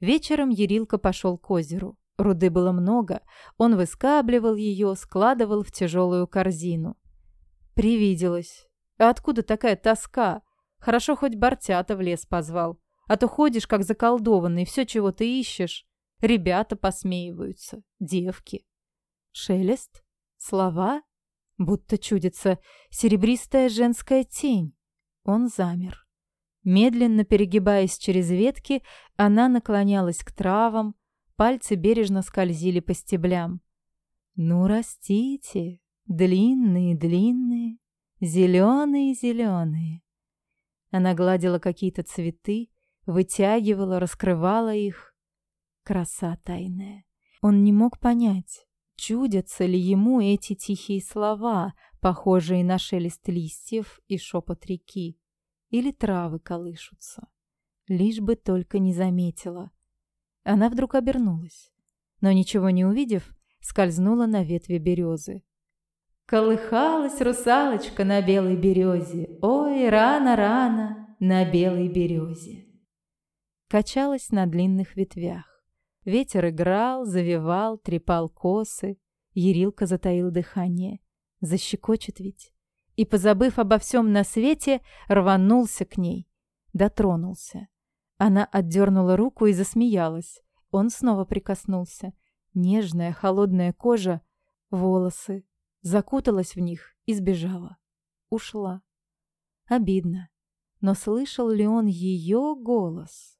Вечером Ерилка пошел к озеру. Руды было много. Он выскабливал ее, складывал в тяжелую корзину. Привиделось. А откуда такая тоска? Хорошо хоть Бортята в лес позвал. А то ходишь, как заколдованный, все, чего ты ищешь. Ребята посмеиваются. Девки. Шелест? Слова? Будто чудится серебристая женская тень. Он замер. Медленно перегибаясь через ветки, она наклонялась к травам, пальцы бережно скользили по стеблям. «Ну, растите, длинные-длинные, зеленые-зеленые». Она гладила какие-то цветы, вытягивала, раскрывала их. Краса тайная. Он не мог понять, чудятся ли ему эти тихие слова, похожие на шелест листьев и шепот реки или травы колышутся. Лишь бы только не заметила. Она вдруг обернулась, но, ничего не увидев, скользнула на ветви березы. Колыхалась русалочка на белой березе, Ой, рано-рано на белой березе. Качалась на длинных ветвях. Ветер играл, завивал, трепал косы. Ерилка затаил дыхание. Защекочет ведь и, позабыв обо всем на свете, рванулся к ней. Дотронулся. Она отдернула руку и засмеялась. Он снова прикоснулся. Нежная, холодная кожа, волосы. Закуталась в них и сбежала. Ушла. Обидно. Но слышал ли он ее голос?